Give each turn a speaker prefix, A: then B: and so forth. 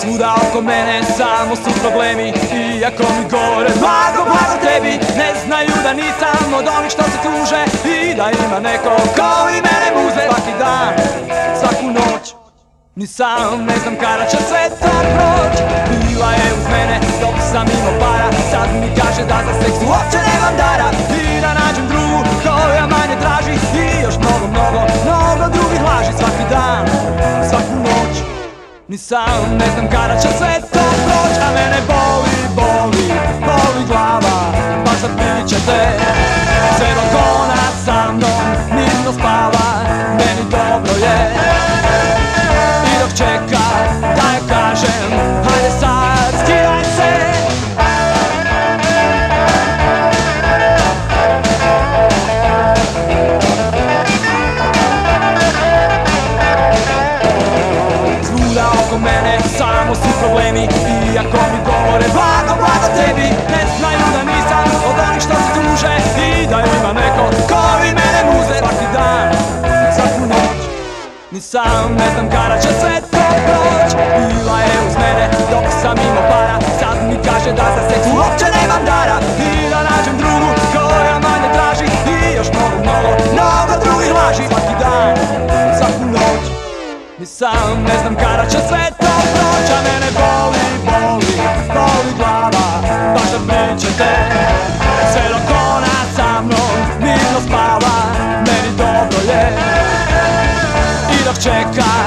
A: Svuda oko mene samo su problemi Iako mi govore blago, blago tebi. Ne znaju da nisam od onih što se tuže I da ima neko ko i mene muze Svaki dan, svaku noć. Ni sam ne znam kada će sve to proć. Bila je uz mene dok sam imao para. Sad mi kaže da za seks uopće nemam dara. I da nađem drugu koja Ni sam ne znam kada će sve to proć A mene boli, boli, boli glava. Baš za ćete Sve dok ona sa mnom spava Meni dobro je oko mene samo su problemi. Iako mi govore blago, blago tebi Ne znaju da nisam od onih što se tuže. I da ima neko koji mene muze Svaki dan, svaku noć. Ni sam ne znam kada će sve to proć. Bila je uz mene dok sam imao para. Sad mi kaže da za seks ni sam ne znam kada će sve to proć A mene boli, boli, boli glava. Baš da pričate Sve dok ona sa mnom mirno spava Meni dobro je. I dok čeka